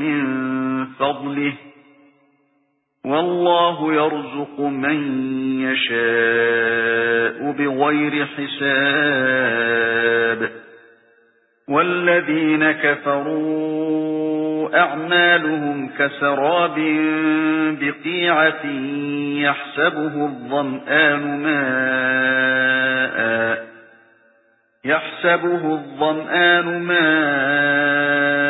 مِّن فَضْلِهِ وَاللَّهُ يَرْزُقُ مَن يَشَاءُ بِغَيْرِ حِسَابٍ وَالَّذِينَ كَفَرُوا أَعْمَالُهُمْ كَسَرَابٍ بِقِيعَةٍ يَحْسَبُهُ الظَّمْآنُ مَاءً يَحْسَبُهُ الظَّمْآنُ مَاءً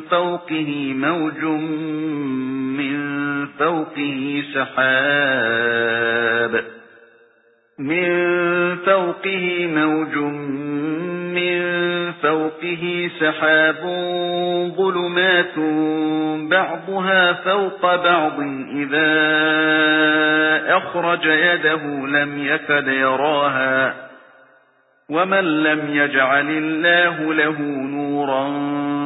فَوْقِهِ مَوْجٌ مِّن فَوْقِهِ سَحَابٌ. مِّن فَوْقِهِ مَوْجٌ مِّن فَوْقِهِ سَحَابٌ. ظُلُمَاتٌ بَعْضُهَا فَوْقَ بَعْضٍ. إِذَا أَخْرَجَ يَدَهُ لَمْ يَكَدْ يَرَاهَا. وَمَن لَّمْ يَجْعَلِ اللَّهُ لَهُ نُورًا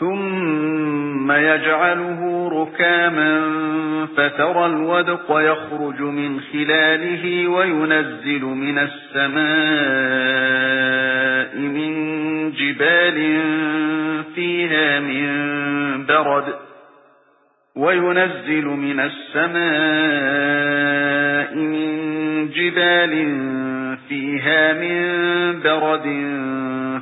ثُمَّ يَجْعَلُهُ رُكَامًا فَتَرَى الْوَدْقَ يَخْرُجُ مِنْ خِلَالِهِ وَيُنَزِّلُ مِنَ السَّمَاءِ مِنْ جِبَالٍ فِيهَا مِنْ بَرَدٍ وَيُنَزِّلُ مِنَ السَّمَاءِ مِنْ جِبَالٍ فِيهَا مِنْ بَرَدٍ